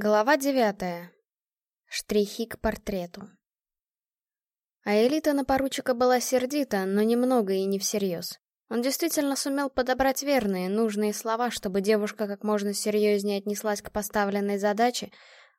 Глава девятая. Штрихи к портрету. А элита на поручика была сердита, но немного и не всерьез. Он действительно сумел подобрать верные, нужные слова, чтобы девушка как можно серьезнее отнеслась к поставленной задаче,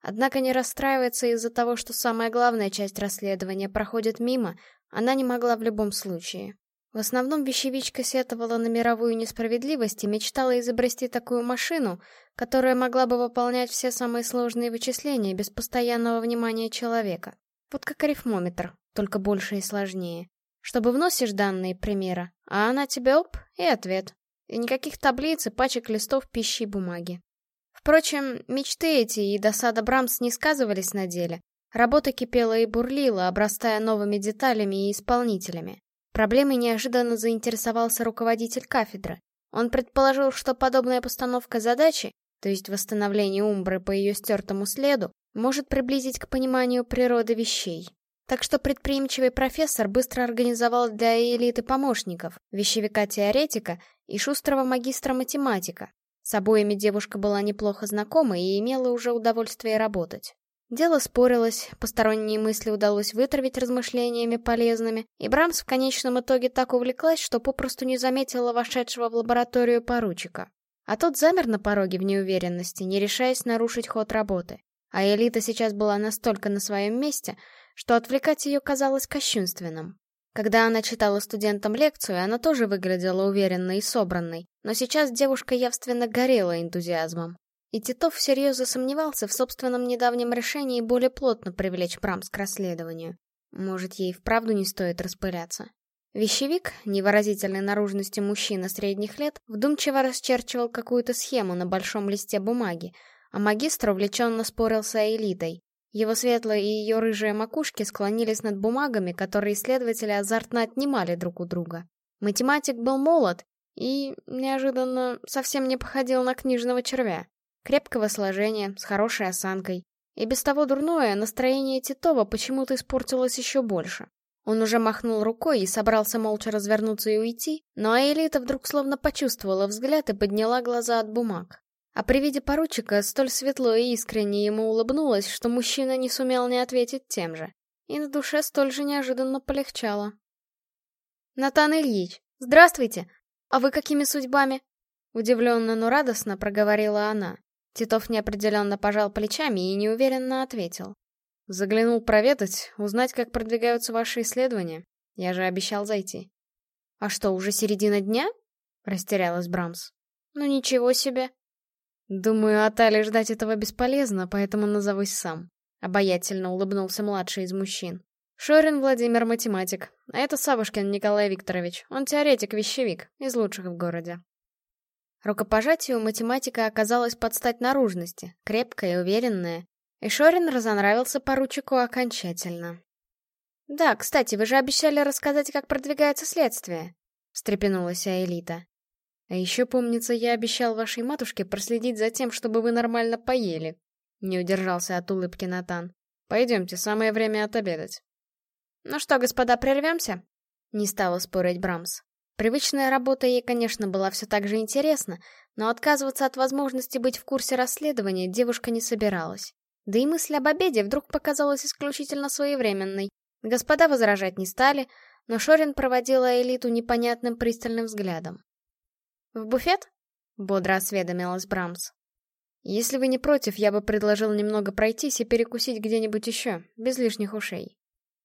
однако не расстраиваться из-за того, что самая главная часть расследования проходит мимо, она не могла в любом случае. В основном вещевичка сетовала на мировую несправедливость и мечтала изобрести такую машину, которая могла бы выполнять все самые сложные вычисления без постоянного внимания человека. Вот как арифмометр, только больше и сложнее. Чтобы вносишь данные примера, а она тебе оп, и ответ. И никаких таблиц и пачек листов пищи и бумаги. Впрочем, мечты эти и досада Брамс не сказывались на деле. Работа кипела и бурлила, обрастая новыми деталями и исполнителями. Проблемой неожиданно заинтересовался руководитель кафедры. Он предположил, что подобная постановка задачи, то есть восстановление Умбры по ее стертому следу, может приблизить к пониманию природы вещей. Так что предприимчивый профессор быстро организовал для элиты помощников, вещевика-теоретика и шустрого магистра-математика. С обоими девушка была неплохо знакома и имела уже удовольствие работать. Дело спорилось, посторонние мысли удалось вытравить размышлениями полезными, и Брамс в конечном итоге так увлеклась, что попросту не заметила вошедшего в лабораторию поручика. А тот замер на пороге в неуверенности, не решаясь нарушить ход работы. А Элита сейчас была настолько на своем месте, что отвлекать ее казалось кощунственным. Когда она читала студентам лекцию, она тоже выглядела уверенной и собранной, но сейчас девушка явственно горела энтузиазмом. И Титов всерьез засомневался в собственном недавнем решении более плотно привлечь Брамс к расследованию. Может, ей вправду не стоит распыляться. Вещевик, невыразительной наружности мужчина средних лет, вдумчиво расчерчивал какую-то схему на большом листе бумаги, а магистр увлеченно спорил с элитой. Его светлые и ее рыжие макушки склонились над бумагами, которые исследователи азартно отнимали друг у друга. Математик был молод и, неожиданно, совсем не походил на книжного червя. Крепкого сложения, с хорошей осанкой. И без того дурное настроение Титова почему-то испортилось еще больше. Он уже махнул рукой и собрался молча развернуться и уйти, но Аэлита вдруг словно почувствовала взгляд и подняла глаза от бумаг. А при виде поручика столь светло и искренне ему улыбнулась, что мужчина не сумел не ответить тем же. И на душе столь же неожиданно полегчало. «Натан Ильич, здравствуйте! А вы какими судьбами?» Удивленно, но радостно проговорила она. Титов неопределенно пожал плечами и неуверенно ответил. Заглянул проведать, узнать, как продвигаются ваши исследования. Я же обещал зайти. А что, уже середина дня? Растерялась Брамс. Ну ничего себе. Думаю, от Али ждать этого бесполезно, поэтому назовусь сам. Обаятельно улыбнулся младший из мужчин. Шорин Владимир математик, а это Савушкин Николай Викторович. Он теоретик-вещевик, из лучших в городе. Рукопожатию математика оказалась под стать наружности, крепкая и уверенная, и Шорин разонравился поручику окончательно. «Да, кстати, вы же обещали рассказать, как продвигается следствие», — встрепенулась Аэлита. «А еще, помнится, я обещал вашей матушке проследить за тем, чтобы вы нормально поели», — не удержался от улыбки Натан. «Пойдемте, самое время отобедать». «Ну что, господа, прервемся?» — не стала спорить Брамс. Привычная работа ей, конечно, была все так же интересна, но отказываться от возможности быть в курсе расследования девушка не собиралась. Да и мысль об обеде вдруг показалась исключительно своевременной. Господа возражать не стали, но Шорин проводила элиту непонятным пристальным взглядом. «В буфет?» — бодро осведомилась Брамс. «Если вы не против, я бы предложил немного пройтись и перекусить где-нибудь еще, без лишних ушей».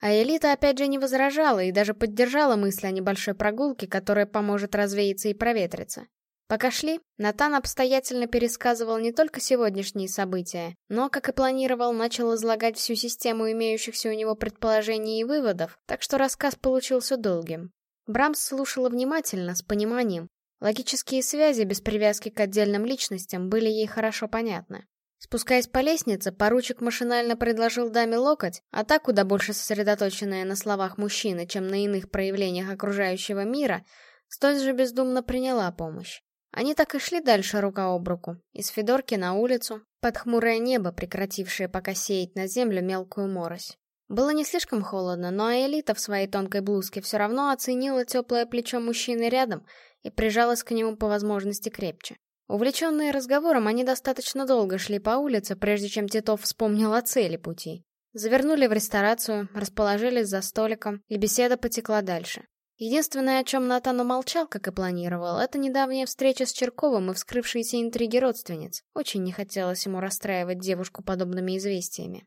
А Элита опять же не возражала и даже поддержала мысль о небольшой прогулке, которая поможет развеяться и проветриться. Пока шли, Натан обстоятельно пересказывал не только сегодняшние события, но, как и планировал, начал излагать всю систему имеющихся у него предположений и выводов, так что рассказ получился долгим. Брамс слушала внимательно, с пониманием. Логические связи без привязки к отдельным личностям были ей хорошо понятны. Спускаясь по лестнице, поручик машинально предложил даме локоть, а та, куда больше сосредоточенная на словах мужчины, чем на иных проявлениях окружающего мира, столь же бездумно приняла помощь. Они так и шли дальше рука об руку, из Федорки на улицу, под хмурое небо, прекратившее пока сеять на землю мелкую морось. Было не слишком холодно, но Элита в своей тонкой блузке все равно оценила теплое плечо мужчины рядом и прижалась к нему по возможности крепче. Увлеченные разговором, они достаточно долго шли по улице, прежде чем Титов вспомнил о цели пути. Завернули в ресторацию, расположились за столиком, и беседа потекла дальше. Единственное, о чем Натан умолчал, как и планировал, это недавняя встреча с Черковым и вскрывшиеся интриги родственниц. Очень не хотелось ему расстраивать девушку подобными известиями.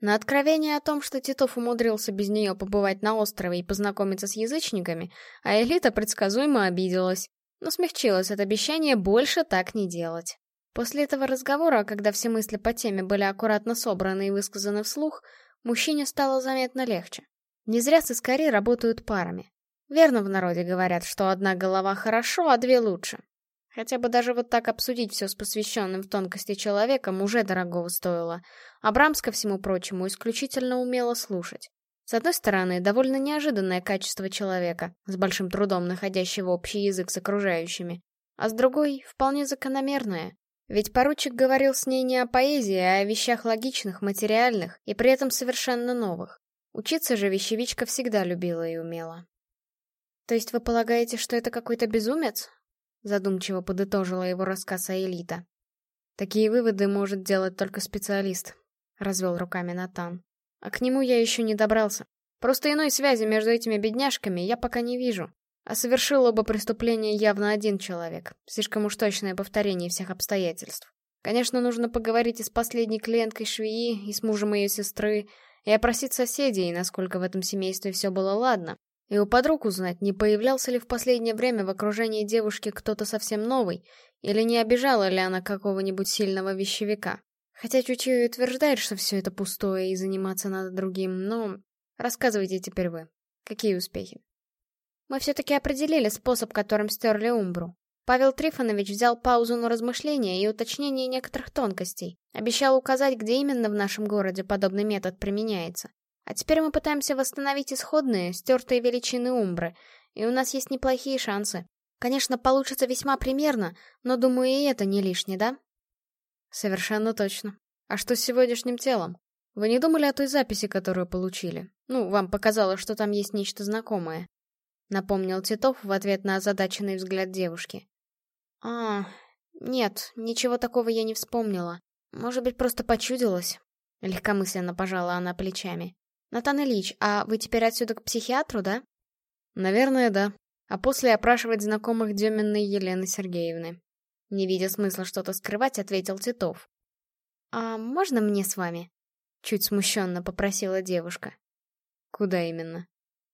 На откровение о том, что Титов умудрился без нее побывать на острове и познакомиться с язычниками, а Элита предсказуемо обиделась, но смягчилось от обещания больше так не делать. После этого разговора, когда все мысли по теме были аккуратно собраны и высказаны вслух, мужчине стало заметно легче. Не зря сыскари работают парами. Верно в народе говорят, что одна голова хорошо, а две лучше. Хотя бы даже вот так обсудить все с посвященным в тонкости человеком уже дорогого стоило. А Брамс, ко всему прочему, исключительно умела слушать. С одной стороны, довольно неожиданное качество человека, с большим трудом находящего общий язык с окружающими. А с другой, вполне закономерное. Ведь поручик говорил с ней не о поэзии, а о вещах логичных, материальных и при этом совершенно новых. Учиться же вещевичка всегда любила и умела. «То есть вы полагаете, что это какой-то безумец?» Задумчиво подытожила его рассказ Аэлита. «Такие выводы может делать только специалист», — развел руками Натан. «А к нему я еще не добрался. Просто иной связи между этими бедняжками я пока не вижу. А совершил оба преступления явно один человек. Слишком уж точное повторение всех обстоятельств. Конечно, нужно поговорить и с последней клиенткой швеи, и с мужем ее сестры, и опросить соседей, насколько в этом семействе все было ладно. И у подруг узнать, не появлялся ли в последнее время в окружении девушки кто-то совсем новый, или не обижала ли она какого-нибудь сильного вещевика. Хотя чутье утверждает, что все это пустое и заниматься надо другим, но... Рассказывайте теперь вы. Какие успехи? Мы все-таки определили способ, которым стерли Умбру. Павел Трифонович взял паузу на размышления и уточнение некоторых тонкостей. Обещал указать, где именно в нашем городе подобный метод применяется. А теперь мы пытаемся восстановить исходные, стертые величины Умбры, и у нас есть неплохие шансы. Конечно, получится весьма примерно, но, думаю, и это не лишнее, да? Совершенно точно. А что с сегодняшним телом? Вы не думали о той записи, которую получили? Ну, вам показалось, что там есть нечто знакомое. Напомнил Титов в ответ на озадаченный взгляд девушки. А, нет, ничего такого я не вспомнила. Может быть, просто почудилось. Легкомысленно пожала она плечами. «Натан Ильич, а вы теперь отсюда к психиатру, да?» «Наверное, да. А после опрашивать знакомых Деминой Елены Сергеевны». Не видя смысла что-то скрывать, ответил Титов. «А можно мне с вами?» Чуть смущенно попросила девушка. «Куда именно?»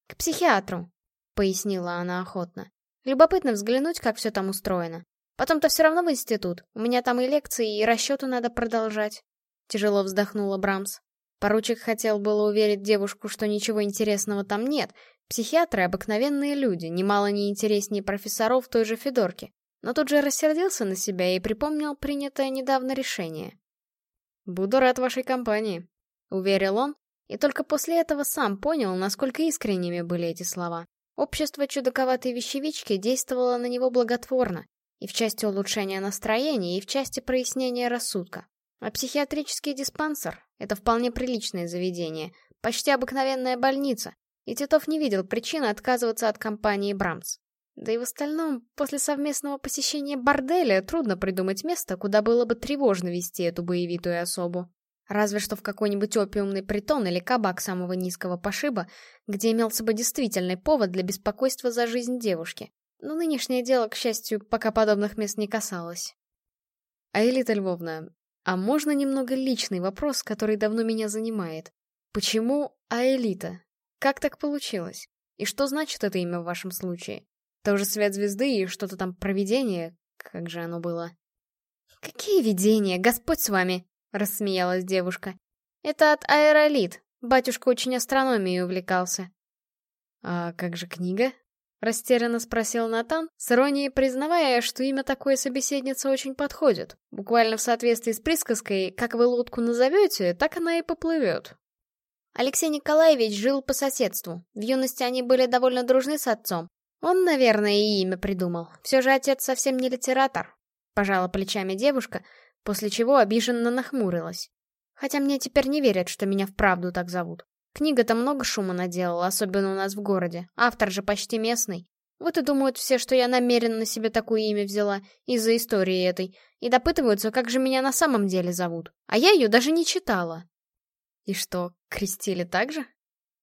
«К психиатру», — пояснила она охотно. «Любопытно взглянуть, как все там устроено. Потом-то все равно в институт. У меня там и лекции, и расчеты надо продолжать». Тяжело вздохнула Брамс. Поручик хотел было уверить девушку, что ничего интересного там нет. Психиатры — обыкновенные люди, немало не интереснее профессоров той же Федорки. Но тут же рассердился на себя и припомнил принятое недавно решение. «Буду рад вашей компании», — уверил он, и только после этого сам понял, насколько искренними были эти слова. Общество чудаковатой вещевички действовало на него благотворно, и в части улучшения настроения, и в части прояснения рассудка. А психиатрический диспансер — это вполне приличное заведение, почти обыкновенная больница, и Титов не видел причины отказываться от компании Брамс. Да и в остальном, после совместного посещения борделя трудно придумать место, куда было бы тревожно вести эту боевитую особу. Разве что в какой-нибудь опиумный притон или кабак самого низкого пошиба, где имелся бы действительный повод для беспокойства за жизнь девушки. Но нынешнее дело, к счастью, пока подобных мест не касалось. А Элита Львовна, а можно немного личный вопрос, который давно меня занимает? Почему Аэлита? Как так получилось? И что значит это имя в вашем случае? Тоже свет звезды и что-то там провидение? Как же оно было? «Какие видения? Господь с вами!» — рассмеялась девушка. «Это от аэролит. Батюшка очень астрономией увлекался». «А как же книга?» — растерянно спросил Натан, с иронией признавая, что имя такой собеседницы очень подходит. Буквально в соответствии с присказкой «как вы лодку назовете, так она и поплывет». Алексей Николаевич жил по соседству. В юности они были довольно дружны с отцом. Он, наверное, и имя придумал. Все же отец совсем не литератор. Пожала плечами девушка, после чего обиженно нахмурилась. Хотя мне теперь не верят, что меня вправду так зовут. Книга-то много шума наделала, особенно у нас в городе. Автор же почти местный. Вот и думают все, что я намеренно себе такое имя взяла, из-за истории этой, и допытываются, как же меня на самом деле зовут. А я ее даже не читала. И что, крестили так же?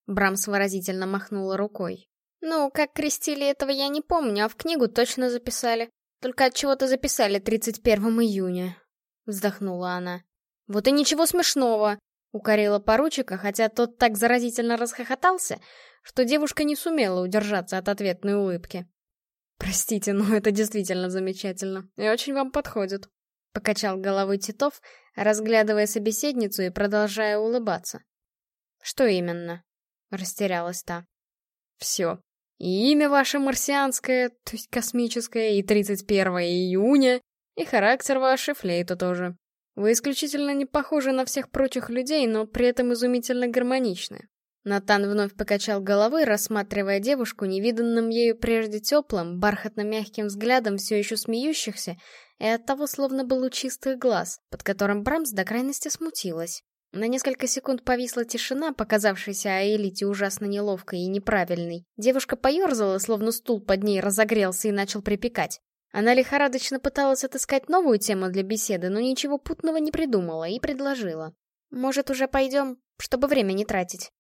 Брамс выразительно махнула рукой. Ну, как крестили этого я не помню, а в книгу точно записали. Только от чего-то записали 31 июня. Вздохнула она. Вот и ничего смешного. Укорила поручика, хотя тот так заразительно расхохотался, что девушка не сумела удержаться от ответной улыбки. «Простите, но это действительно замечательно и очень вам подходит», — покачал головой Титов, разглядывая собеседницу и продолжая улыбаться. «Что именно?» — растерялась та. «Все. И имя ваше марсианское, то есть космическое, и 31 июня, и характер ваш, и флейта тоже. Вы исключительно не похожи на всех прочих людей, но при этом изумительно гармоничны. Натан вновь покачал головой, рассматривая девушку невиданным ею прежде теплым, бархатно-мягким взглядом все еще смеющихся, и оттого словно был у чистых глаз, под которым Брамс до крайности смутилась. На несколько секунд повисла тишина, показавшаяся Аэлите ужасно неловкой и неправильной. Девушка поерзала, словно стул под ней разогрелся и начал припекать. Она лихорадочно пыталась отыскать новую тему для беседы, но ничего путного не придумала и предложила. «Может, уже пойдем, чтобы время не тратить?»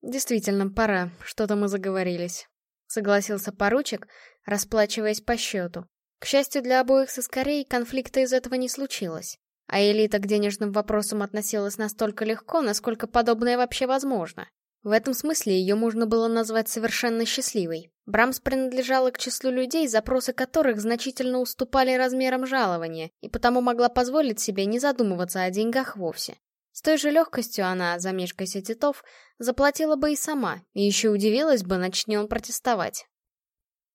«Действительно, пора, что-то мы заговорились», — согласился поручик, расплачиваясь по счету. К счастью для обоих соскорей, конфликта из этого не случилось. А элита к денежным вопросам относилась настолько легко, насколько подобное вообще возможно. В этом смысле ее можно было назвать совершенно счастливой. Брамс принадлежала к числу людей, запросы которых значительно уступали размерам жалования, и потому могла позволить себе не задумываться о деньгах вовсе. С той же легкостью она, замешкайся Титов, заплатила бы и сама, и еще удивилась бы, начни он протестовать.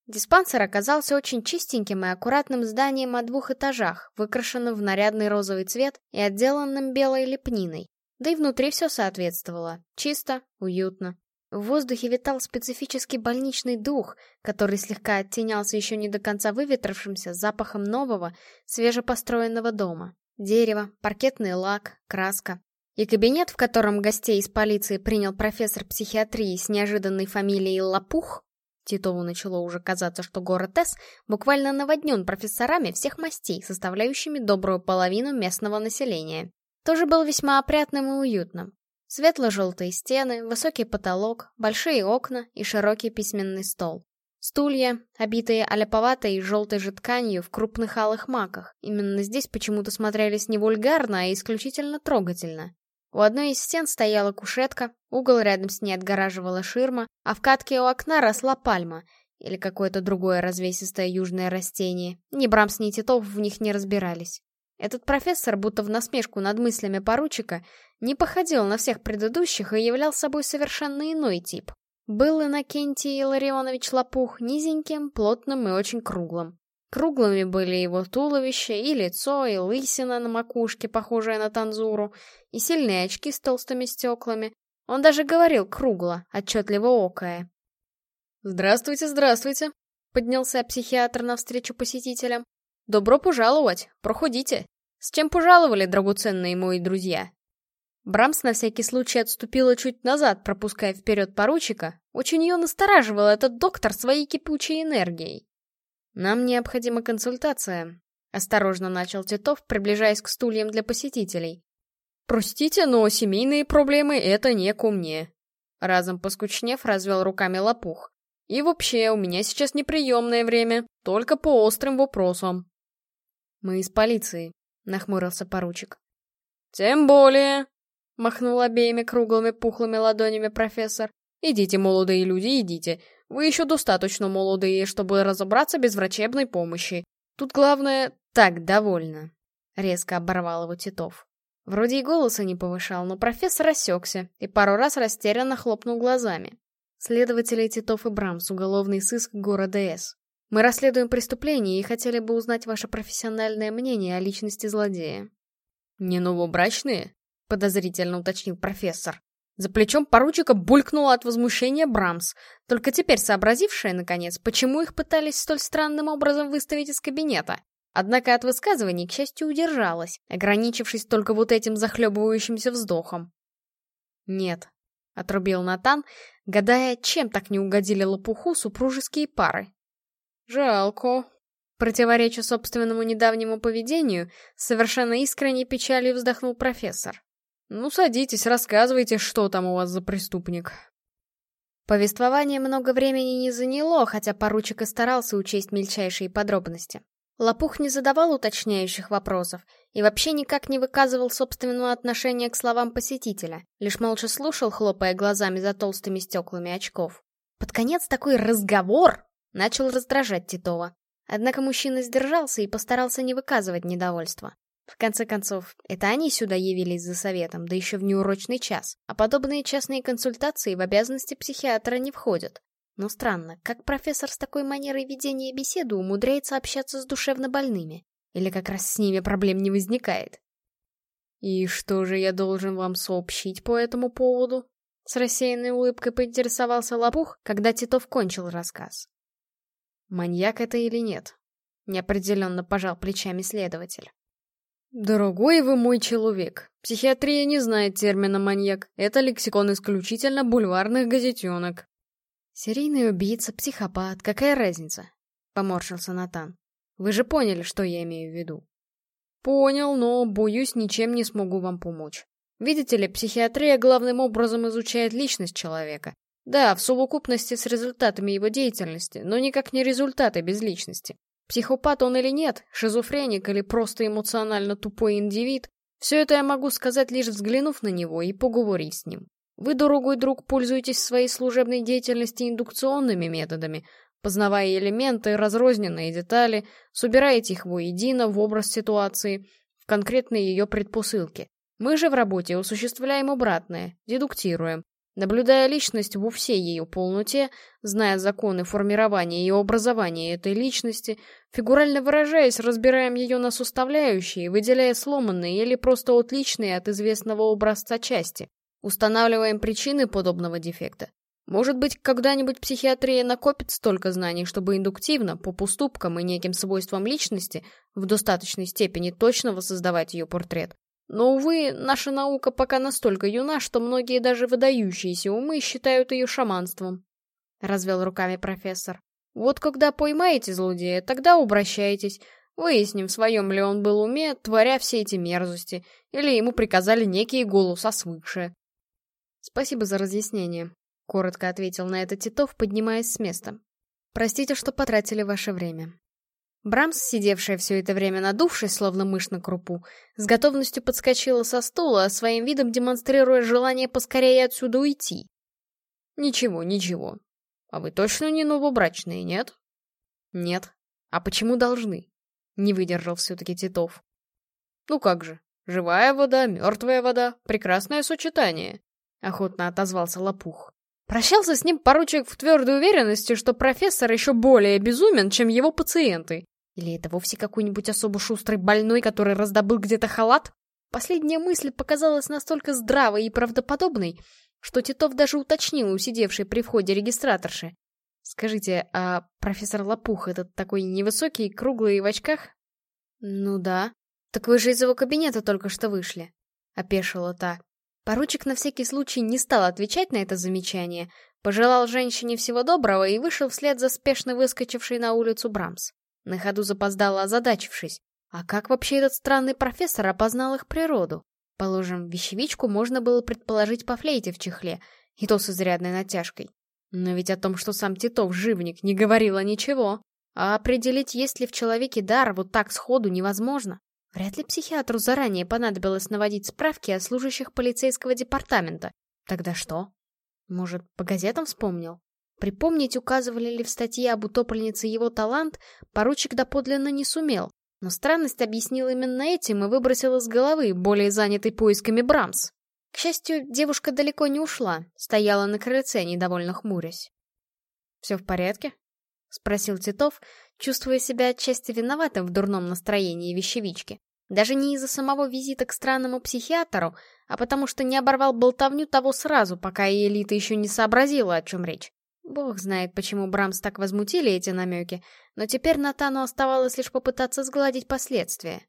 Диспансер оказался очень чистеньким и аккуратным зданием о двух этажах, выкрашенным в нарядный розовый цвет и отделанным белой лепниной. Да и внутри все соответствовало. Чисто, уютно. В воздухе витал специфический больничный дух, который слегка оттенялся еще не до конца выветрившимся запахом нового, свежепостроенного дома. Дерево, паркетный лак, краска. И кабинет, в котором гостей из полиции принял профессор психиатрии с неожиданной фамилией Лопух, Титову начало уже казаться, что город С буквально наводнен профессорами всех мастей, составляющими добрую половину местного населения тоже был весьма опрятным и уютным. Светло-желтые стены, высокий потолок, большие окна и широкий письменный стол. Стулья, обитые аляповатой и желтой же тканью в крупных алых маках, именно здесь почему-то смотрелись не вульгарно, а исключительно трогательно. У одной из стен стояла кушетка, угол рядом с ней отгораживала ширма, а в катке у окна росла пальма или какое-то другое развесистое южное растение. Ни Брамс, ни Титов в них не разбирались. Этот профессор, будто в насмешку над мыслями поручика, не походил на всех предыдущих и являл собой совершенно иной тип. Был Иннокентий Илларионович Лопух низеньким, плотным и очень круглым. Круглыми были его туловище, и лицо, и лысина на макушке, похожая на танзуру, и сильные очки с толстыми стеклами. Он даже говорил кругло, отчетливо окая. «Здравствуйте, здравствуйте!» — поднялся психиатр навстречу посетителям. «Добро пожаловать! Проходите! С чем пожаловали, драгоценные мои друзья?» Брамс на всякий случай отступила чуть назад, пропуская вперед поручика. Очень ее настораживал этот доктор своей кипучей энергией. «Нам необходима консультация», — осторожно начал Титов, приближаясь к стульям для посетителей. «Простите, но семейные проблемы — это не ко мне». Разом поскучнев, развел руками лопух. «И вообще, у меня сейчас неприемное время, только по острым вопросам». «Мы из полиции», — нахмурился поручик. «Тем более», — махнул обеими круглыми пухлыми ладонями профессор. «Идите, молодые люди, идите. Вы еще достаточно молодые, чтобы разобраться без врачебной помощи. Тут главное... Так, довольно», — резко оборвал его Титов. Вроде и голоса не повышал, но профессор осекся и пару раз растерянно хлопнул глазами. Следователи Титов и Брамс, уголовный сыск города С. Мы расследуем преступление и хотели бы узнать ваше профессиональное мнение о личности злодея». «Не новобрачные?» — подозрительно уточнил профессор. За плечом поручика булькнула от возмущения Брамс, только теперь сообразившая, наконец, почему их пытались столь странным образом выставить из кабинета. Однако от высказываний, к счастью, удержалась, ограничившись только вот этим захлебывающимся вздохом. «Нет», — отрубил Натан, гадая, чем так не угодили лопуху супружеские пары. Жалко. Противореча собственному недавнему поведению, совершенно искренней печалью вздохнул профессор. «Ну, садитесь, рассказывайте, что там у вас за преступник». Повествование много времени не заняло, хотя поручик и старался учесть мельчайшие подробности. Лопух не задавал уточняющих вопросов и вообще никак не выказывал собственного отношения к словам посетителя, лишь молча слушал, хлопая глазами за толстыми стеклами очков. Под конец такой разговор начал раздражать Титова. Однако мужчина сдержался и постарался не выказывать недовольства. В конце концов, это они сюда явились за советом, да еще в неурочный час, а подобные частные консультации в обязанности психиатра не входят. Но странно, как профессор с такой манерой ведения беседы умудряется общаться с душевно больными? Или как раз с ними проблем не возникает? «И что же я должен вам сообщить по этому поводу?» С рассеянной улыбкой поинтересовался Лопух, когда Титов кончил рассказ. Маньяк это или нет? Неопределенно пожал плечами следователь. «Дорогой вы мой человек, психиатрия не знает термина «маньяк», это лексикон исключительно бульварных газетенок». «Серийный убийца, психопат, какая разница?» — поморщился Натан. «Вы же поняли, что я имею в виду?» «Понял, но, боюсь, ничем не смогу вам помочь. Видите ли, психиатрия главным образом изучает личность человека, да, в совокупности с результатами его деятельности, но никак не результаты без личности. Психопат он или нет, шизофреник или просто эмоционально тупой индивид, все это я могу сказать лишь взглянув на него и поговорить с ним. Вы, дорогой друг, пользуетесь в своей служебной деятельности индукционными методами, познавая элементы, разрозненные детали, собираете их воедино в образ ситуации, в конкретные ее предпосылки. Мы же в работе осуществляем обратное, дедуктируем, Наблюдая личность во всей ее полноте, зная законы формирования и образования этой личности, фигурально выражаясь, разбираем ее на составляющие, выделяя сломанные или просто отличные от известного образца части. Устанавливаем причины подобного дефекта. Может быть, когда-нибудь психиатрия накопит столько знаний, чтобы индуктивно, по поступкам и неким свойствам личности, в достаточной степени точно воссоздавать ее портрет. Но, увы, наша наука пока настолько юна, что многие даже выдающиеся умы считают ее шаманством. Развел руками профессор. Вот когда поймаете злодея, тогда обращайтесь. Выясним, в своем ли он был уме, творя все эти мерзости, или ему приказали некие голоса свыше. Спасибо за разъяснение, — коротко ответил на это Титов, поднимаясь с места. Простите, что потратили ваше время. Брамс, сидевшая все это время надувшись, словно мышь на крупу, с готовностью подскочила со стула, своим видом демонстрируя желание поскорее отсюда уйти. «Ничего, ничего. А вы точно не новобрачные, нет?» «Нет. А почему должны?» Не выдержал все-таки Титов. «Ну как же, живая вода, мертвая вода, прекрасное сочетание», — охотно отозвался Лопух. Прощался с ним поручик в твердой уверенности, что профессор еще более безумен, чем его пациенты. Или это вовсе какой-нибудь особо шустрый больной, который раздобыл где-то халат? Последняя мысль показалась настолько здравой и правдоподобной, что Титов даже уточнил у сидевшей при входе регистраторши. «Скажите, а профессор Лопух этот такой невысокий, круглый в очках?» «Ну да. Так вы же из его кабинета только что вышли», — опешила та. Поручик на всякий случай не стал отвечать на это замечание, пожелал женщине всего доброго и вышел вслед за спешно выскочившей на улицу Брамс. На ходу запоздала, озадачившись. А как вообще этот странный профессор опознал их природу? Положим, вещевичку можно было предположить по флейте в чехле, и то с изрядной натяжкой. Но ведь о том, что сам Титов живник, не говорила ничего. А определить, есть ли в человеке дар, вот так сходу невозможно. Вряд ли психиатру заранее понадобилось наводить справки о служащих полицейского департамента. Тогда что? Может, по газетам вспомнил? Припомнить, указывали ли в статье об утопленнице его талант, поручик доподлинно не сумел, но странность объяснил именно этим и выбросил из головы, более занятый поисками Брамс. К счастью, девушка далеко не ушла, стояла на крыльце, недовольно хмурясь. «Все в порядке?» — спросил Титов, чувствуя себя отчасти виноватым в дурном настроении вещевички. Даже не из-за самого визита к странному психиатру, а потому что не оборвал болтовню того сразу, пока и элита еще не сообразила, о чем речь. Бог знает, почему Брамс так возмутили эти намеки, но теперь Натану оставалось лишь попытаться сгладить последствия.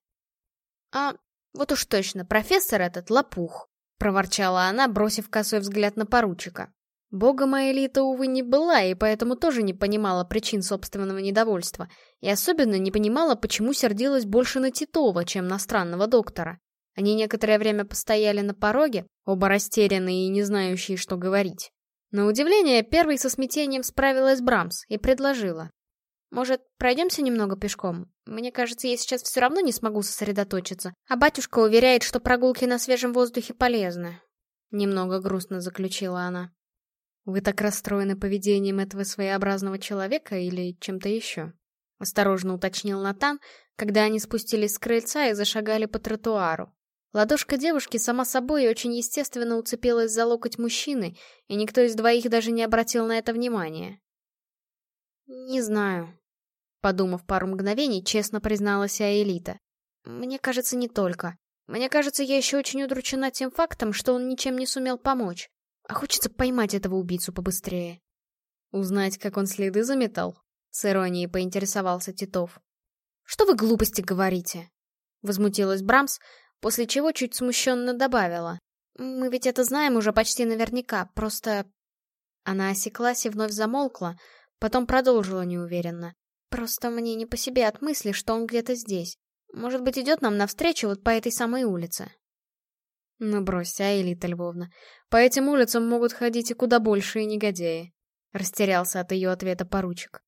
«А, вот уж точно, профессор этот лопух», — проворчала она, бросив косой взгляд на поручика. Богом Аэлита, увы, не была, и поэтому тоже не понимала причин собственного недовольства, и особенно не понимала, почему сердилась больше на Титова, чем на странного доктора. Они некоторое время постояли на пороге, оба растерянные и не знающие, что говорить. На удивление, первой со смятением справилась Брамс и предложила. «Может, пройдемся немного пешком? Мне кажется, я сейчас все равно не смогу сосредоточиться, а батюшка уверяет, что прогулки на свежем воздухе полезны». Немного грустно заключила она. «Вы так расстроены поведением этого своеобразного человека или чем-то еще?» Осторожно уточнил Натан, когда они спустились с крыльца и зашагали по тротуару. Ладошка девушки сама собой очень естественно уцепилась за локоть мужчины, и никто из двоих даже не обратил на это внимания. «Не знаю», — подумав пару мгновений, честно призналась Аэлита. «Мне кажется, не только. Мне кажется, я еще очень удручена тем фактом, что он ничем не сумел помочь. А хочется поймать этого убийцу побыстрее. Узнать, как он следы заметал? С иронией поинтересовался Титов. Что вы глупости говорите? Возмутилась Брамс, после чего чуть смущенно добавила. Мы ведь это знаем уже почти наверняка, просто... Она осеклась и вновь замолкла, потом продолжила неуверенно. Просто мне не по себе от мысли, что он где-то здесь. Может быть, идет нам навстречу вот по этой самой улице. Ну брось, а, Элита Львовна, по этим улицам могут ходить и куда большие негодяи. Растерялся от ее ответа поручик.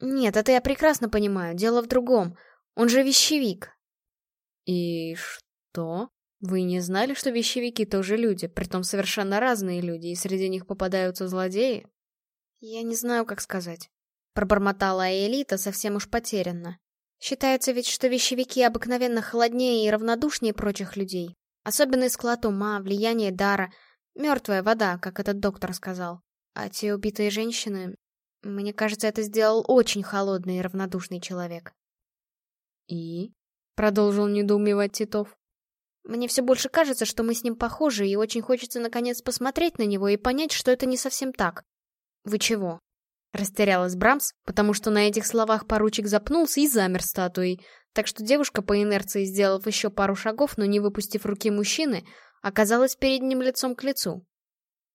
Нет, это я прекрасно понимаю, дело в другом. Он же вещевик. И что? Вы не знали, что вещевики тоже люди, притом совершенно разные люди, и среди них попадаются злодеи? Я не знаю, как сказать. Пробормотала Элита совсем уж потерянно. Считается ведь, что вещевики обыкновенно холоднее и равнодушнее прочих людей. Особенный склад ума, влияние дара, мертвая вода, как этот доктор сказал. А те убитые женщины... Мне кажется, это сделал очень холодный и равнодушный человек. «И?» — продолжил недоумевать Титов. «Мне все больше кажется, что мы с ним похожи, и очень хочется наконец посмотреть на него и понять, что это не совсем так. Вы чего?» Растерялась Брамс, потому что на этих словах поручик запнулся и замер статуей, так что девушка по инерции, сделав еще пару шагов, но не выпустив руки мужчины, оказалась перед ним лицом к лицу.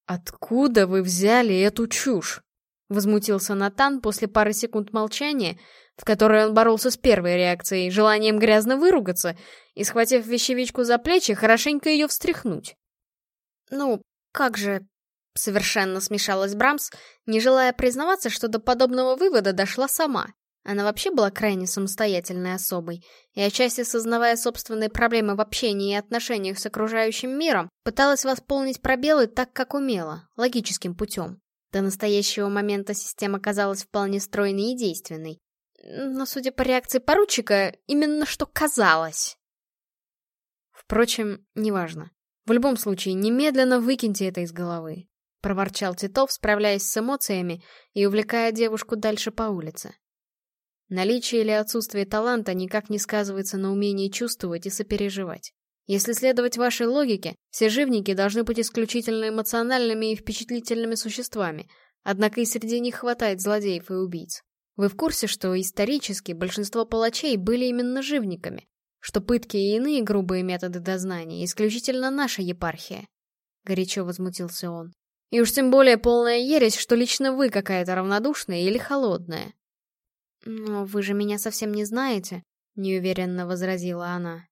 «Откуда вы взяли эту чушь?» — возмутился Натан после пары секунд молчания, в которой он боролся с первой реакцией, желанием грязно выругаться, и, схватив вещевичку за плечи, хорошенько ее встряхнуть. «Ну, как же...» Совершенно смешалась Брамс, не желая признаваться, что до подобного вывода дошла сама. Она вообще была крайне самостоятельной особой, и отчасти сознавая собственные проблемы в общении и отношениях с окружающим миром, пыталась восполнить пробелы так, как умела, логическим путем. До настоящего момента система казалась вполне стройной и действенной. Но, судя по реакции поручика, именно что казалось. Впрочем, неважно. В любом случае, немедленно выкиньте это из головы. — проворчал Титов, справляясь с эмоциями и увлекая девушку дальше по улице. Наличие или отсутствие таланта никак не сказывается на умении чувствовать и сопереживать. Если следовать вашей логике, все живники должны быть исключительно эмоциональными и впечатлительными существами, однако и среди них хватает злодеев и убийц. Вы в курсе, что исторически большинство палачей были именно живниками, что пытки и иные грубые методы дознания исключительно наша епархия? Горячо возмутился он. И уж тем более полная ересь, что лично вы какая-то равнодушная или холодная. «Но вы же меня совсем не знаете», — неуверенно возразила она.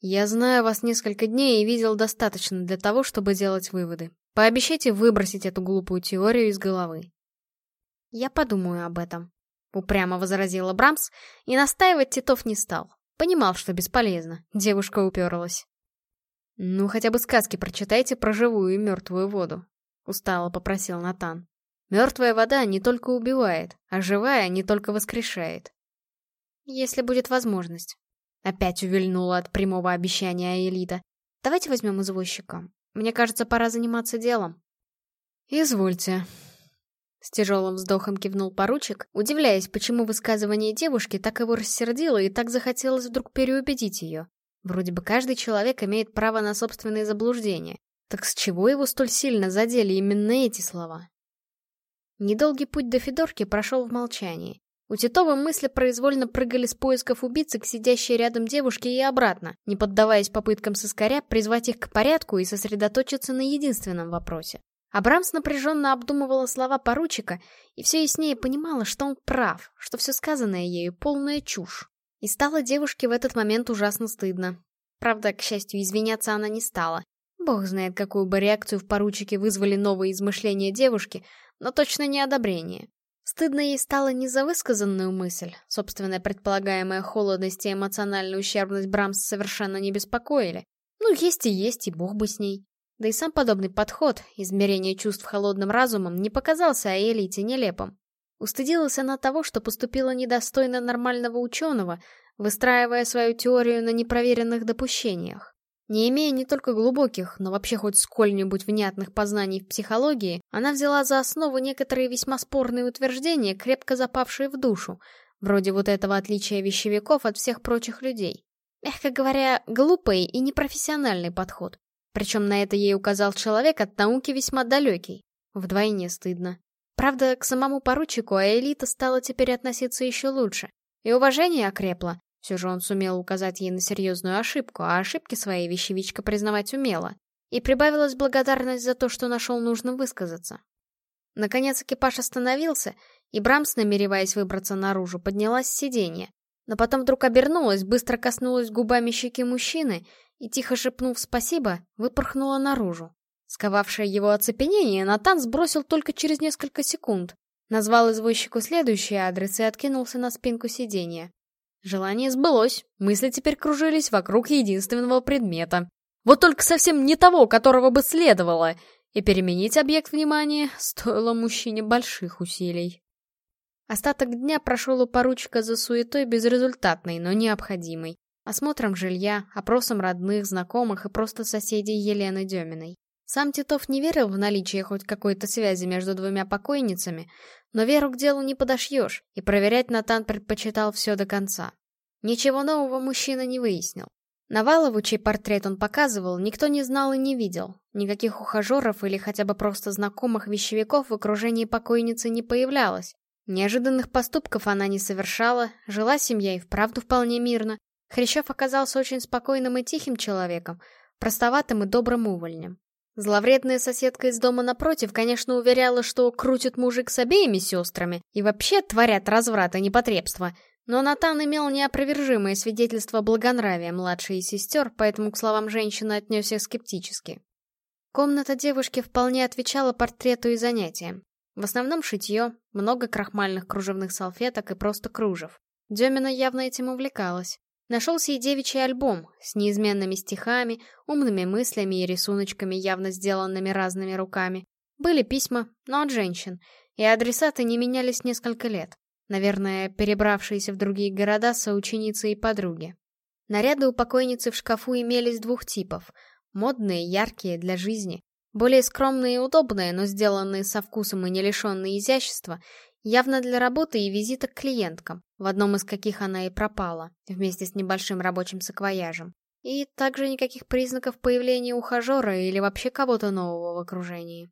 «Я знаю вас несколько дней и видел достаточно для того, чтобы делать выводы. Пообещайте выбросить эту глупую теорию из головы». «Я подумаю об этом», — упрямо возразила Брамс, и настаивать Титов не стал. Понимал, что бесполезно. Девушка уперлась. «Ну, хотя бы сказки прочитайте про живую и мертвую воду», — устало попросил Натан. «Мертвая вода не только убивает, а живая не только воскрешает». «Если будет возможность». Опять увильнула от прямого обещания Элита. «Давайте возьмем извозчика. Мне кажется, пора заниматься делом». «Извольте». С тяжелым вздохом кивнул поручик, удивляясь, почему высказывание девушки так его рассердило и так захотелось вдруг переубедить ее. Вроде бы каждый человек имеет право на собственные заблуждения, так с чего его столь сильно задели именно эти слова? Недолгий путь до Федорки прошел в молчании. У Титова мысли произвольно прыгали с поисков убийцы к сидящей рядом девушке и обратно, не поддаваясь попыткам соскоря призвать их к порядку и сосредоточиться на единственном вопросе. Абрамс напряженно обдумывала слова поручика и все яснее понимала, что он прав, что все сказанное ею полная чушь. И стало девушке в этот момент ужасно стыдно. Правда, к счастью, извиняться она не стала. Бог знает, какую бы реакцию в поручике вызвали новые измышления девушки, но точно не одобрение. Стыдно ей стало не за высказанную мысль, собственная предполагаемая холодность и эмоциональная ущербность Брамс совершенно не беспокоили. Ну, есть и есть, и бог бы с ней. Да и сам подобный подход, измерение чувств холодным разумом, не показался Аэлите нелепым. Устыдилась она того, что поступила недостойно нормального ученого, выстраивая свою теорию на непроверенных допущениях. Не имея не только глубоких, но вообще хоть сколь-нибудь внятных познаний в психологии, она взяла за основу некоторые весьма спорные утверждения, крепко запавшие в душу, вроде вот этого отличия вещевиков от всех прочих людей. Мягко говоря, глупый и непрофессиональный подход. Причем на это ей указал человек от науки весьма далекий. Вдвойне стыдно. Правда, к самому поручику Аэлита стала теперь относиться еще лучше. И уважение окрепло. Все же он сумел указать ей на серьезную ошибку, а ошибки своей вещевичка признавать умела. И прибавилась благодарность за то, что нашел нужным высказаться. Наконец экипаж остановился, и Брамс, намереваясь выбраться наружу, поднялась с сиденья, но потом вдруг обернулась, быстро коснулась губами щеки мужчины и, тихо шепнув «спасибо», выпорхнула наружу. Сковавшее его оцепенение Натан сбросил только через несколько секунд. Назвал извозчику следующий адрес и откинулся на спинку сиденья. Желание сбылось, мысли теперь кружились вокруг единственного предмета. Вот только совсем не того, которого бы следовало, и переменить объект внимания стоило мужчине больших усилий. Остаток дня прошел у поручика за суетой безрезультатной, но необходимой. Осмотром жилья, опросом родных, знакомых и просто соседей Елены Деминой. Сам Титов не верил в наличие хоть какой-то связи между двумя покойницами, но веру к делу не подошьешь, и проверять Натан предпочитал все до конца. Ничего нового мужчина не выяснил. Навалову, чей портрет он показывал, никто не знал и не видел. Никаких ухажеров или хотя бы просто знакомых вещевиков в окружении покойницы не появлялось. Неожиданных поступков она не совершала, жила семья и вправду вполне мирно. Хрящев оказался очень спокойным и тихим человеком, простоватым и добрым увольнем. Зловредная соседка из дома напротив, конечно, уверяла, что крутит мужик с обеими сестрами и вообще творят разврат и непотребство, но Натан имел неопровержимое свидетельство благонравия младшей сестер, поэтому к словам женщины отнесся скептически. Комната девушки вполне отвечала портрету и занятиям. В основном шитье, много крахмальных кружевных салфеток и просто кружев. Демина явно этим увлекалась. Нашелся и девичий альбом с неизменными стихами, умными мыслями и рисуночками, явно сделанными разными руками. Были письма, но от женщин, и адресаты не менялись несколько лет. Наверное, перебравшиеся в другие города соученицы и подруги. Наряды у покойницы в шкафу имелись двух типов. Модные, яркие, для жизни. Более скромные и удобные, но сделанные со вкусом и не лишенные изящества, явно для работы и визита к клиенткам, в одном из каких она и пропала, вместе с небольшим рабочим саквояжем. И также никаких признаков появления ухажера или вообще кого-то нового в окружении.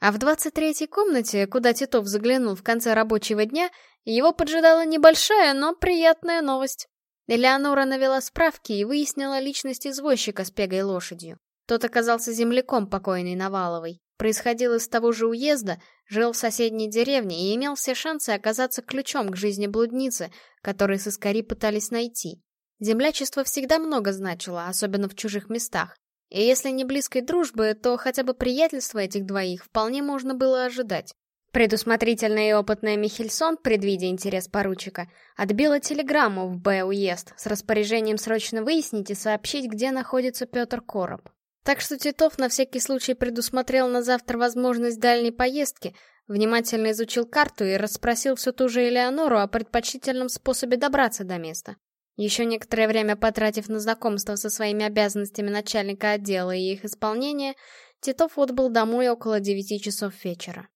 А в 23-й комнате, куда Титов заглянул в конце рабочего дня, его поджидала небольшая, но приятная новость. Элеонора навела справки и выяснила личность извозчика с пегой лошадью. Тот оказался земляком покойной Наваловой, происходил из того же уезда, жил в соседней деревне и имел все шансы оказаться ключом к жизни блудницы, который сыскари пытались найти. Землячество всегда много значило, особенно в чужих местах. И если не близкой дружбы, то хотя бы приятельства этих двоих вполне можно было ожидать. Предусмотрительная и опытная Михельсон, предвидя интерес поручика, отбила телеграмму в Б-уезд с распоряжением срочно выяснить и сообщить, где находится Петр Короб. Так что Титов на всякий случай предусмотрел на завтра возможность дальней поездки, внимательно изучил карту и расспросил всю ту же Элеонору о предпочтительном способе добраться до места. Еще некоторое время потратив на знакомство со своими обязанностями начальника отдела и их исполнение, Титов отбыл домой около девяти часов вечера.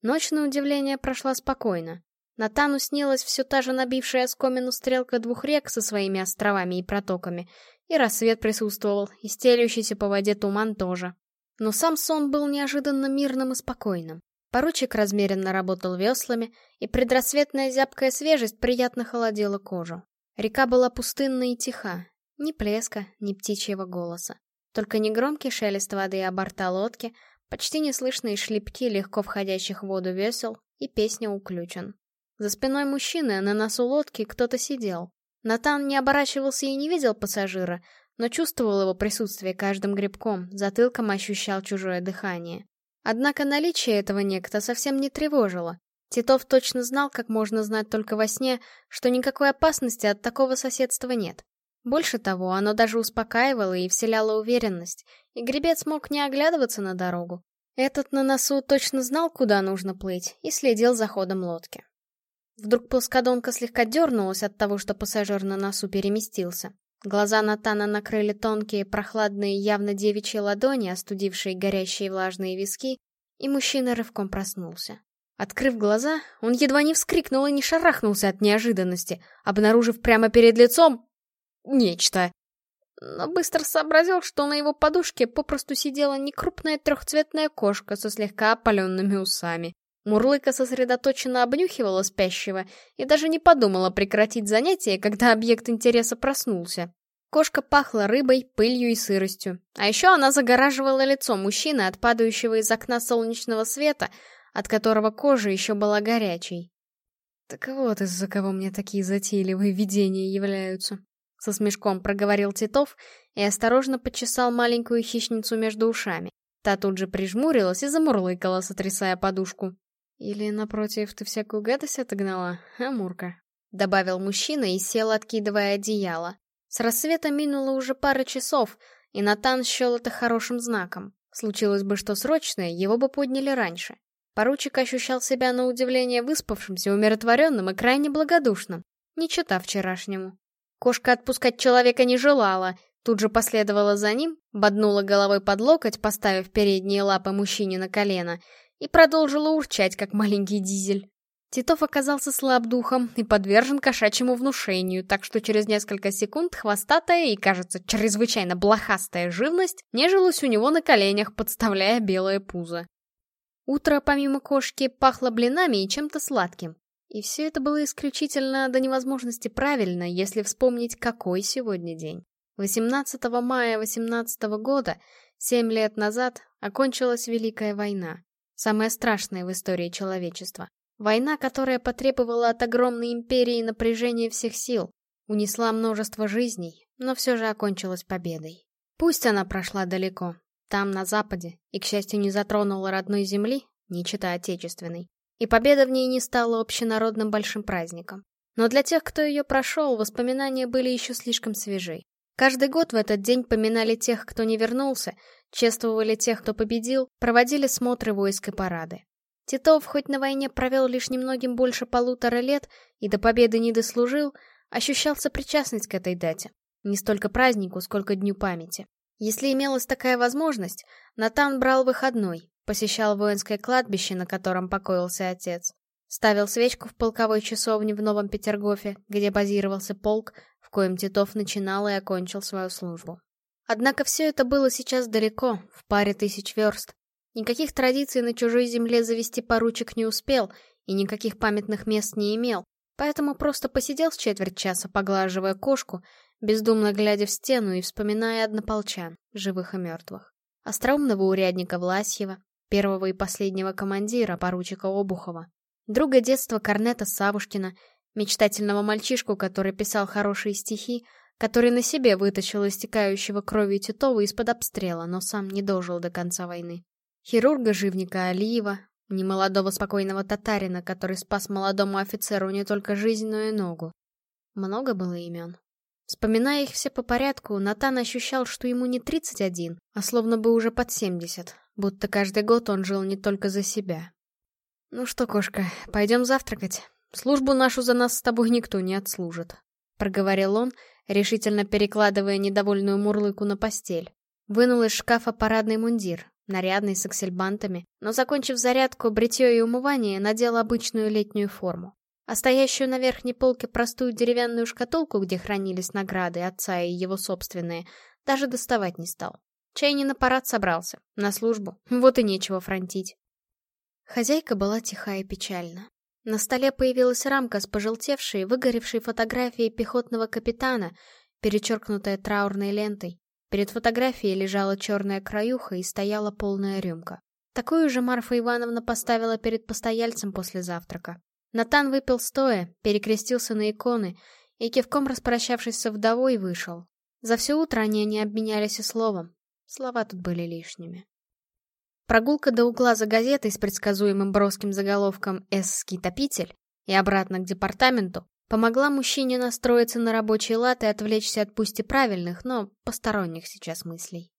Ночь, на удивление, прошла спокойно. Натану снилась все та же набившая оскомину стрелка двух рек со своими островами и протоками — и рассвет присутствовал, и стелющийся по воде туман тоже. Но сам сон был неожиданно мирным и спокойным. Поручик размеренно работал веслами, и предрассветная зябкая свежесть приятно холодила кожу. Река была пустынна и тиха, ни плеска, ни птичьего голоса. Только негромкий шелест воды о борта лодки, почти неслышные шлепки легко входящих в воду весел и песня уключен. За спиной мужчины на носу лодки кто-то сидел. Натан не оборачивался и не видел пассажира, но чувствовал его присутствие каждым грибком, затылком ощущал чужое дыхание. Однако наличие этого некто совсем не тревожило. Титов точно знал, как можно знать только во сне, что никакой опасности от такого соседства нет. Больше того, оно даже успокаивало и вселяло уверенность, и гребец мог не оглядываться на дорогу. Этот на носу точно знал, куда нужно плыть, и следил за ходом лодки. Вдруг плоскодонка слегка дернулась от того, что пассажир на носу переместился. Глаза Натана накрыли тонкие, прохладные, явно девичьи ладони, остудившие горящие влажные виски, и мужчина рывком проснулся. Открыв глаза, он едва не вскрикнул и не шарахнулся от неожиданности, обнаружив прямо перед лицом нечто. Но быстро сообразил, что на его подушке попросту сидела некрупная трехцветная кошка со слегка опаленными усами. Мурлыка сосредоточенно обнюхивала спящего и даже не подумала прекратить занятие, когда объект интереса проснулся. Кошка пахла рыбой, пылью и сыростью. А еще она загораживала лицо мужчины от падающего из окна солнечного света, от которого кожа еще была горячей. «Так вот из-за кого мне такие затейливые видения являются», — со смешком проговорил Титов и осторожно почесал маленькую хищницу между ушами. Та тут же прижмурилась и замурлыкала, сотрясая подушку. «Или, напротив, ты всякую гадость отогнала, Амурка?» — добавил мужчина и сел, откидывая одеяло. С рассвета минуло уже пара часов, и Натан счел это хорошим знаком. Случилось бы что срочное, его бы подняли раньше. Поручик ощущал себя на удивление выспавшимся, умиротворенным и крайне благодушным. Не чита вчерашнему. Кошка отпускать человека не желала, тут же последовала за ним, боднула головой под локоть, поставив передние лапы мужчине на колено — и продолжила урчать, как маленький дизель. Титов оказался слаб духом и подвержен кошачьему внушению, так что через несколько секунд хвостатая и, кажется, чрезвычайно блохастая живность нежилась у него на коленях, подставляя белое пузо. Утро, помимо кошки, пахло блинами и чем-то сладким. И все это было исключительно до невозможности правильно, если вспомнить, какой сегодня день. 18 мая 18 года, семь лет назад, окончилась Великая война. Самое страшное в истории человечества. Война, которая потребовала от огромной империи напряжения всех сил, унесла множество жизней, но все же окончилась победой. Пусть она прошла далеко, там, на Западе, и, к счастью, не затронула родной земли, не читая отечественной, и победа в ней не стала общенародным большим праздником. Но для тех, кто ее прошел, воспоминания были еще слишком свежи. Каждый год в этот день поминали тех, кто не вернулся, чествовали тех, кто победил, проводили смотры войск и парады. Титов хоть на войне провел лишь немногим больше полутора лет и до победы не дослужил, ощущал сопричастность к этой дате. Не столько празднику, сколько дню памяти. Если имелась такая возможность, Натан брал выходной, посещал воинское кладбище, на котором покоился отец. Ставил свечку в полковой часовне в Новом Петергофе, где базировался полк, коем Титов начинал и окончил свою службу. Однако все это было сейчас далеко, в паре тысяч верст. Никаких традиций на чужой земле завести поручик не успел и никаких памятных мест не имел, поэтому просто посидел с четверть часа, поглаживая кошку, бездумно глядя в стену и вспоминая однополчан, живых и мертвых. Остроумного урядника Власьева, первого и последнего командира, поручика Обухова, друга детства Корнета Савушкина, мечтательного мальчишку, который писал хорошие стихи, который на себе вытащил истекающего кровью Титова из-под обстрела, но сам не дожил до конца войны. Хирурга-живника Алиева, немолодого спокойного татарина, который спас молодому офицеру не только жизнь, но и ногу. Много было имен. Вспоминая их все по порядку, Натан ощущал, что ему не 31, а словно бы уже под 70, будто каждый год он жил не только за себя. «Ну что, кошка, пойдем завтракать. Службу нашу за нас с тобой никто не отслужит», — проговорил он, решительно перекладывая недовольную мурлыку на постель. Вынул из шкафа парадный мундир, нарядный, с аксельбантами, но, закончив зарядку, бритье и умывание, надел обычную летнюю форму. А стоящую на верхней полке простую деревянную шкатулку, где хранились награды отца и его собственные, даже доставать не стал. Чай не на парад собрался, на службу, вот и нечего фронтить. Хозяйка была тиха и печальна. На столе появилась рамка с пожелтевшей, выгоревшей фотографией пехотного капитана, перечеркнутая траурной лентой. Перед фотографией лежала черная краюха и стояла полная рюмка. Такую же Марфа Ивановна поставила перед постояльцем после завтрака. Натан выпил стоя, перекрестился на иконы и, кивком распрощавшись со вдовой, вышел. За все утро они не обменялись и словом. Слова тут были лишними. Прогулка до угла за газетой с предсказуемым броским заголовком «Эсский топитель» и обратно к департаменту помогла мужчине настроиться на рабочий лад и отвлечься от пусть и правильных, но посторонних сейчас мыслей.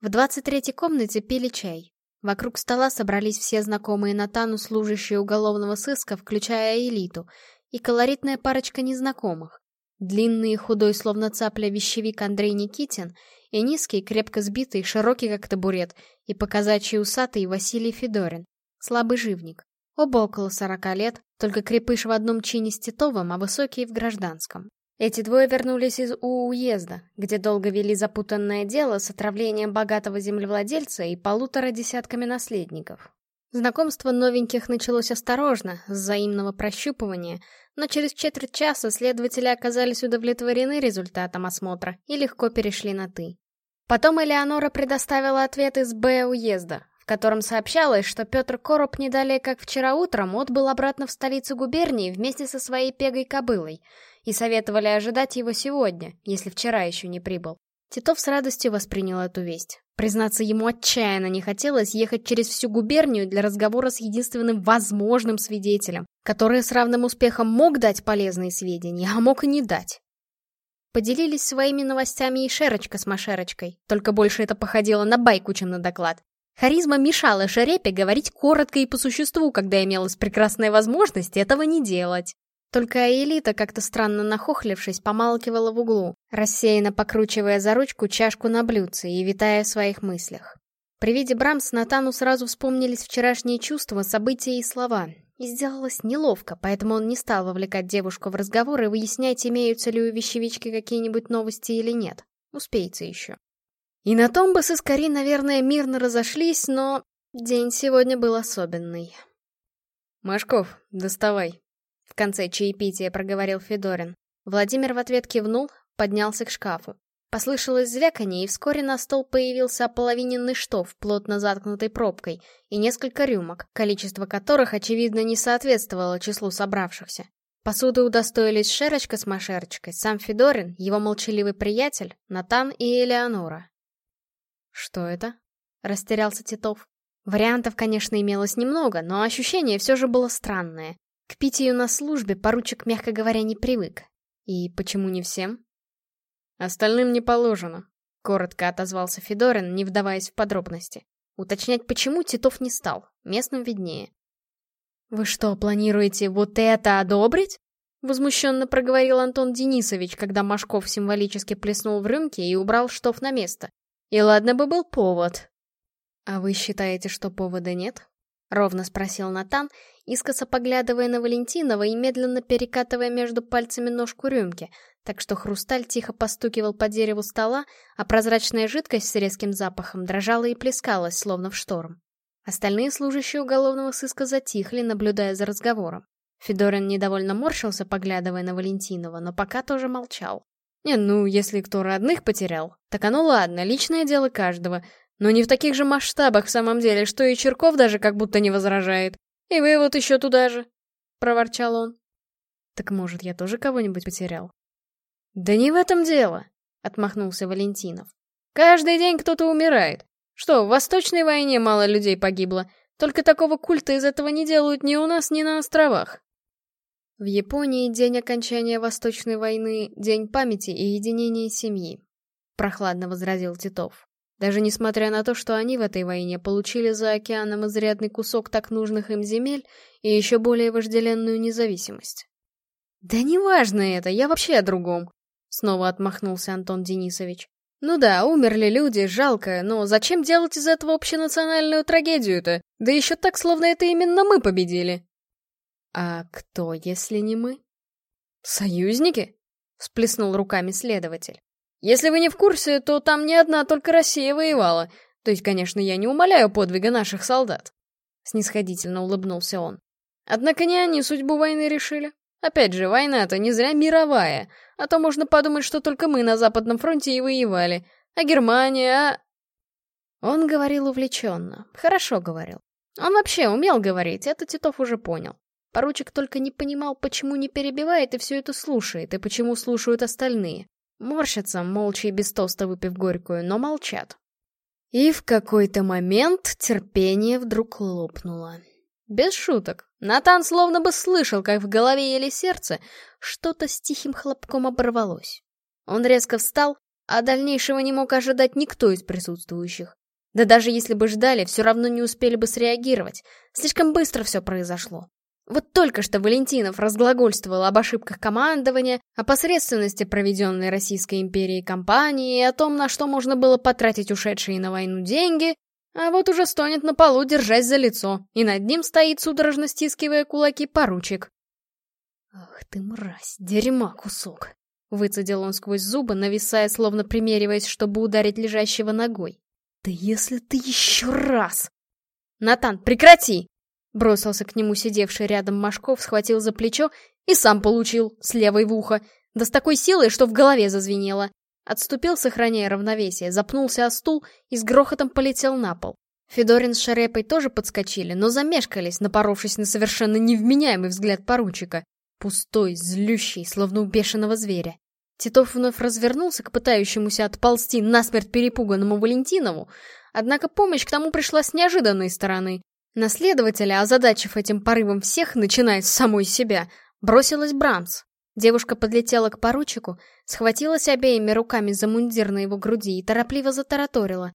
В 23-й комнате пили чай. Вокруг стола собрались все знакомые Натану служащие уголовного сыска, включая элиту, и колоритная парочка незнакомых. Длинный и худой, словно цапля, вещевик Андрей Никитин и низкий, крепко сбитый, широкий как табурет, и показачий усатый Василий Федорин, слабый живник. Оба около сорока лет, только крепыш в одном чине с Титовым, а высокий в гражданском. Эти двое вернулись из уезда, где долго вели запутанное дело с отравлением богатого землевладельца и полутора десятками наследников. Знакомство новеньких началось осторожно, с взаимного прощупывания, но через четверть часа следователи оказались удовлетворены результатом осмотра и легко перешли на «ты». Потом Элеонора предоставила ответ из Б уезда, в котором сообщалось, что Петр Короб не далее как вчера утром отбыл обратно в столицу губернии вместе со своей пегой-кобылой, и советовали ожидать его сегодня, если вчера еще не прибыл. Титов с радостью воспринял эту весть. Признаться, ему отчаянно не хотелось ехать через всю губернию для разговора с единственным возможным свидетелем, который с равным успехом мог дать полезные сведения, а мог и не дать. Поделились своими новостями и Шерочка с Машерочкой, только больше это походило на байку, чем на доклад. Харизма мешала Шерепе говорить коротко и по существу, когда имелась прекрасная возможность этого не делать. Только Аэлита, как-то странно нахохлившись, помалкивала в углу, рассеянно покручивая за ручку чашку на блюдце и витая в своих мыслях. При виде Брамс Натану сразу вспомнились вчерашние чувства, события и слова, и сделалось неловко, поэтому он не стал вовлекать девушку в разговор и выяснять, имеются ли у вещевички какие-нибудь новости или нет. Успеется еще. И на том бы сыскари, наверное, мирно разошлись, но день сегодня был особенный. «Машков, доставай», — конце чаепития проговорил Федорин. Владимир в ответ кивнул, поднялся к шкафу. Послышалось звяканье, и вскоре на стол появился ополовиненный штоф, плотно заткнутой пробкой, и несколько рюмок, количество которых, очевидно, не соответствовало числу собравшихся. Посуды удостоились Шерочка с Машерочкой, сам Федорин, его молчаливый приятель, Натан и Элеонора. «Что это?» — растерялся Титов. Вариантов, конечно, имелось немного, но ощущение все же было странное. К питью на службе поручик, мягко говоря, не привык. И почему не всем? «Остальным не положено», — коротко отозвался Федорин, не вдаваясь в подробности. Уточнять почему Титов не стал, местным виднее. «Вы что, планируете вот это одобрить?» Возмущенно проговорил Антон Денисович, когда Машков символически плеснул в рюмке и убрал штоф на место. И ладно бы был повод. «А вы считаете, что повода нет?» — ровно спросил Натан, искоса поглядывая на Валентинова и медленно перекатывая между пальцами ножку рюмки, так что хрусталь тихо постукивал по дереву стола, а прозрачная жидкость с резким запахом дрожала и плескалась, словно в шторм. Остальные служащие уголовного сыска затихли, наблюдая за разговором. Федорин недовольно морщился, поглядывая на Валентинова, но пока тоже молчал. Не, ну, если кто родных потерял, так оно ладно, личное дело каждого, но не в таких же масштабах в самом деле, что и Черков даже как будто не возражает. И вы вот еще туда же, — проворчал он. Так может, я тоже кого-нибудь потерял? «Да не в этом дело», — отмахнулся Валентинов. «Каждый день кто-то умирает. Что, в Восточной войне мало людей погибло? Только такого культа из этого не делают ни у нас, ни на островах». В Японии день окончания Восточной войны — день памяти и единения семьи, — прохладно возразил Титов. Даже несмотря на то, что они в этой войне получили за океаном изрядный кусок так нужных им земель и еще более вожделенную независимость. «Да неважно это, я вообще о другом», Снова отмахнулся Антон Денисович. Ну да, умерли люди, жалко, но зачем делать из этого общенациональную трагедию-то? Да еще так, словно это именно мы победили. А кто, если не мы? Союзники? Сплеснул руками следователь. Если вы не в курсе, то там не одна только Россия воевала. То есть, конечно, я не умоляю подвига наших солдат. Снисходительно улыбнулся он. Однако не они судьбу войны решили. Опять же, война-то не зря мировая, а то можно подумать, что только мы на Западном фронте и воевали. А Германия, а... Он говорил увлеченно, хорошо говорил. Он вообще умел говорить, это Титов уже понял. Поручик только не понимал, почему не перебивает и все это слушает, и почему слушают остальные. Морщатся, молча и без тоста выпив горькую, но молчат. И в какой-то момент терпение вдруг лопнуло. Без шуток. Натан словно бы слышал, как в голове или сердце что-то с тихим хлопком оборвалось. Он резко встал, а дальнейшего не мог ожидать никто из присутствующих. Да даже если бы ждали, все равно не успели бы среагировать. Слишком быстро все произошло. Вот только что Валентинов разглагольствовал об ошибках командования, о посредственности проведенной Российской империей кампании и о том, на что можно было потратить ушедшие на войну деньги, а вот уже стонет на полу, держась за лицо, и над ним стоит, судорожно стискивая кулаки, поручик. «Ах ты мразь, дерьма кусок!» — выцедил он сквозь зубы, нависая, словно примериваясь, чтобы ударить лежащего ногой. «Да если ты еще раз!» «Натан, прекрати!» Бросился к нему сидевший рядом Машков, схватил за плечо и сам получил, с левой в ухо, да с такой силой, что в голове зазвенело. Отступил, сохраняя равновесие, запнулся о стул и с грохотом полетел на пол. Федорин с Шарепой тоже подскочили, но замешкались, напоровшись на совершенно невменяемый взгляд поручика. Пустой, злющий, словно у бешеного зверя. Титов вновь развернулся к пытающемуся отползти насмерть перепуганному Валентинову, однако помощь к тому пришла с неожиданной стороны. Наследователя, озадачив этим порывом всех, начиная с самой себя, бросилась Брамс. Девушка подлетела к поручику, схватилась обеими руками за мундир на его груди и торопливо затараторила.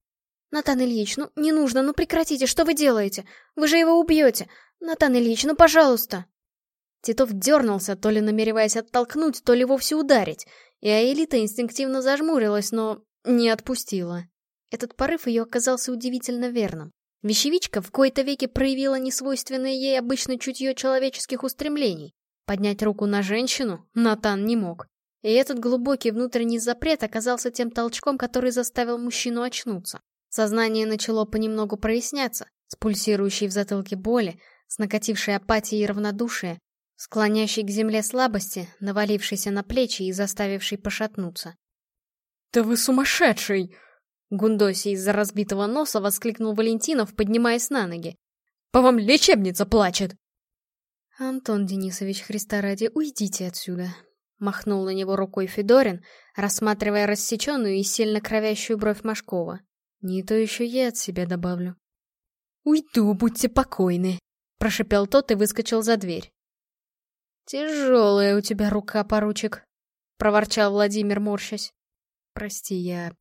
«Натан Ильич, ну не нужно, ну прекратите, что вы делаете? Вы же его убьете! Натан Ильич, ну пожалуйста!» Титов дернулся, то ли намереваясь оттолкнуть, то ли вовсе ударить, и Аэлита инстинктивно зажмурилась, но не отпустила. Этот порыв ее оказался удивительно верным. Вещевичка в кои-то веки проявила несвойственное ей обычно чутье человеческих устремлений. Поднять руку на женщину Натан не мог. И этот глубокий внутренний запрет оказался тем толчком, который заставил мужчину очнуться. Сознание начало понемногу проясняться, с пульсирующей в затылке боли, с накатившей апатией и равнодушием, склонящей к земле слабости, навалившейся на плечи и заставившей пошатнуться. «Да вы сумасшедший!» Гундоси из-за разбитого носа воскликнул Валентинов, поднимаясь на ноги. «По вам лечебница плачет!» «Антон Денисович, Христа ради, уйдите отсюда!» Махнул на него рукой Федорин, рассматривая рассеченную и сильно кровящую бровь Машкова. «Не то еще я от себя добавлю». «Уйду, будьте покойны!» — прошепел тот и выскочил за дверь. «Тяжелая у тебя рука, поручик», — проворчал Владимир, морщась. «Прости, я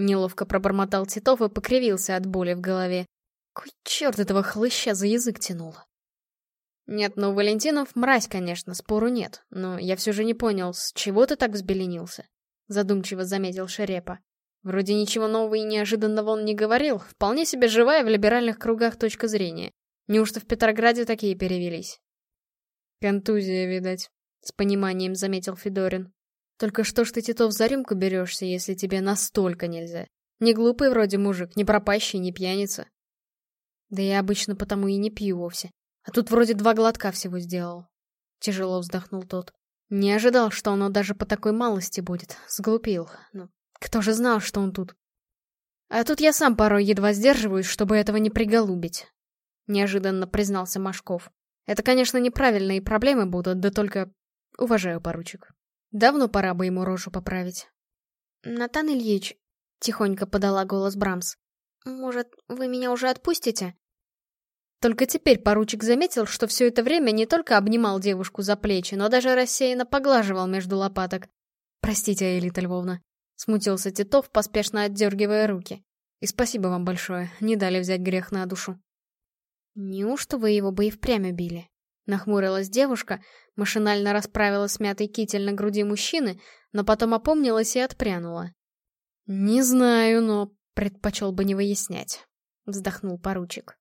Неловко пробормотал Титов и покривился от боли в голове. Кой черт этого хлыща за язык тянул? Нет, ну, Валентинов мразь, конечно, спору нет, но я все же не понял, с чего ты так взбеленился? Задумчиво заметил Шерепа. Вроде ничего нового и неожиданного он не говорил, вполне себе живая в либеральных кругах точка зрения. Неужто в Петрограде такие перевелись? Контузия, видать, с пониманием заметил Федорин. Только что ж ты, Титов, за рюмку берешься, если тебе настолько нельзя? Не глупый вроде мужик, не пропащий, не пьяница. Да я обычно потому и не пью вовсе. А тут вроде два глотка всего сделал. Тяжело вздохнул тот. Не ожидал, что оно даже по такой малости будет. Сглупил. Ну, кто же знал, что он тут? А тут я сам порой едва сдерживаюсь, чтобы этого не приголубить. Неожиданно признался Машков. Это, конечно, неправильные проблемы будут, да только... Уважаю, поручик. Давно пора бы ему рожу поправить. «Натан Ильич», — тихонько подала голос Брамс, — «может, вы меня уже отпустите?» Только теперь поручик заметил, что все это время не только обнимал девушку за плечи, но даже рассеянно поглаживал между лопаток. «Простите, Элита Львовна», — смутился Титов, поспешно отдергивая руки. «И спасибо вам большое, не дали взять грех на душу». «Неужто вы его бы и впрямь убили?» Нахмурилась девушка, машинально расправила смятый китель на груди мужчины, но потом опомнилась и отпрянула. «Не знаю, но предпочел бы не выяснять», — вздохнул поручик.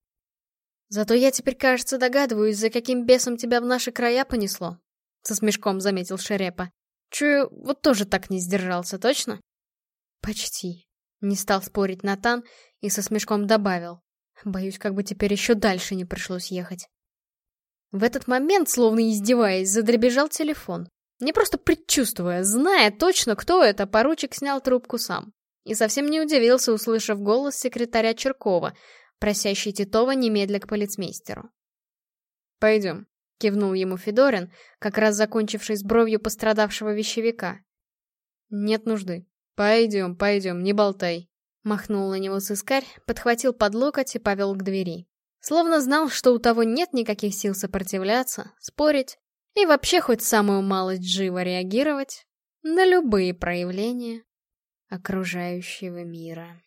«Зато я теперь, кажется, догадываюсь, за каким бесом тебя в наши края понесло», — со смешком заметил Шерепа. «Чую, вот тоже так не сдержался, точно?» «Почти», — не стал спорить Натан и со смешком добавил. «Боюсь, как бы теперь еще дальше не пришлось ехать». В этот момент, словно издеваясь, задребежал телефон. Не просто предчувствуя, зная точно, кто это, поручик снял трубку сам. и совсем не удивился, услышав голос секретаря Черкова, просящий Титова немедля к полицмейстеру. «Пойдем», — кивнул ему Федорин, как раз закончивший с бровью пострадавшего вещевика. «Нет нужды. Пойдем, пойдем, не болтай», — махнул на него сыскарь, подхватил под локоть и повел к двери. Словно знал, что у того нет никаких сил сопротивляться, спорить и вообще хоть самую малость живо реагировать на любые проявления окружающего мира.